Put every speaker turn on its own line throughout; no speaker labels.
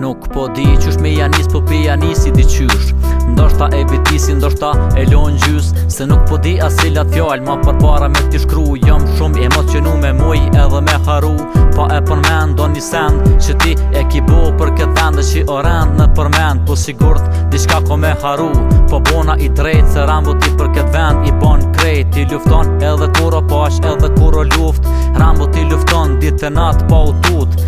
nuk po di qysh me janis, nis po pi janë nis i diqysh ndoshta e bitisi ndoshta e lon gjys se nuk po di asilat cilat fjal ma përpara me ti shkru jam shumë emocionu me muj edhe me haru po e përmend do një send që ti e ki bu për këtë vend dhe që i orend në përmend po sigurt diçka ko me haru po bona i drejt se rambu ti për këtë vend i bon krejt ti lufton edhe kuro pash edhe kuro luft rambu ti lufton dit e nat pa u tut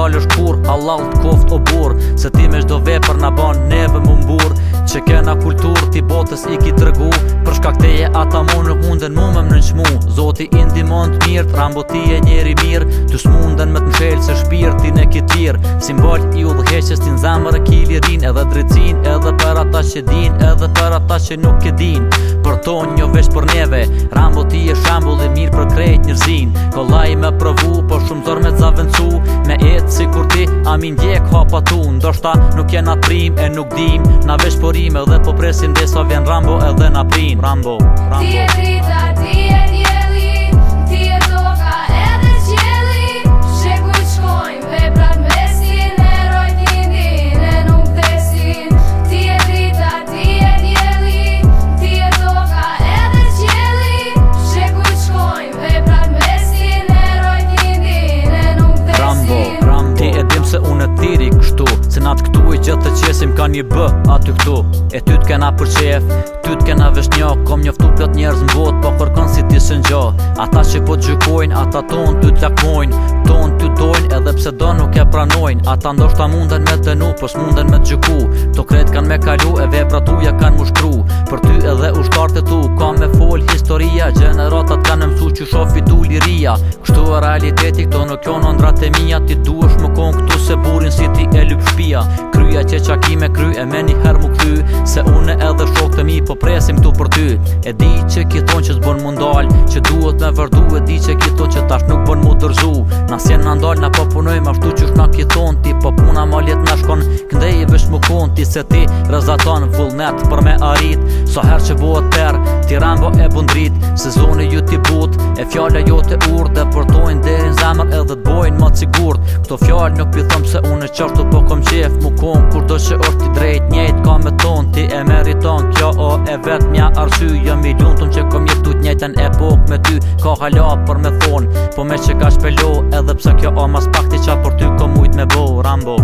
dalë është kur Allah të koft o bur Se ti me shdo vepër në ban neve më mbur Që kena kultur ti botës i ki të rëgu Përshka këteje ata mu në mundën mu me më në nëqmu Zonë zoti indi të mirë Rambo ti e njeri mirë Të smunden me të mshelë se shpirtin e kitir Simbol i u dheheqës ti në zamër e kilirin Edhe drecin edhe për ata që din Edhe për ata që nuk e din Për tonë një vesh për neve Rambo ti e shambull i mirë për krejt njerëzin, Kollaj me provu po shumë zor me të zavëncu Me etë si kur ti amin djek hapa tu Ndoshta nuk jena na prim e nuk dim Na vesh porim edhe po presim desa vjen Rambo edhe na prim Rambo, Rambo. Se natë këtu i gjithë të qesim ka një bë aty këtu E ty të kena për qef, ty të kena vesh një Kom njoftu pëllot njerëz në botë, po kërkon si ti shën gjo Ata që po të ata tonë ty të lakmojnë Tonë ty dojnë sepse do nuk e pranojnë Ata ndoshta munden me dënu, pos munden me të gjyku To kret kan me kalu e vepra tuja kan mu shkru Për ty edhe ushtarët e tu, ka me fol historia Gjeneratat kan mësu që shofi du liria Kështu e realiteti këto nuk kjo në ndrat e mija Ti duesh më kon këtu se burin si ti e lyp shpia Kryja që me kry e me një her më kështu Se une edhe shok të mi po presim këtu për ty E di që kiton që zbon mundal Që duhet me vërdu e di që kiton që tash nuk bon mu dërzu Nas jenë në ndal në po punoj ma shtu që shna kiton Ti po puna ma let në shkon këndej i ti se ti Rëzaton vullnet për me arrit So her që bëhet per, ti rambo e bundrit Sezoni ju ti but, e fjalla ju t'i ur Dhe përtojnë derin zemër edhe të bojnë më të sigurt Këto fjallë nuk pi thëmë se unë e qërtu po kom qef Mu kom kur do që orti drejt njejt ka me ton Ti e meriton kjo o e vet mja arsy jo milion tëm që kom jetu të njejtën e pok me ty Ka hala për me thonë, po me që ka shpelo Edhe pse kjo o mas pak ti qa për ty kom ujt me bo Rambo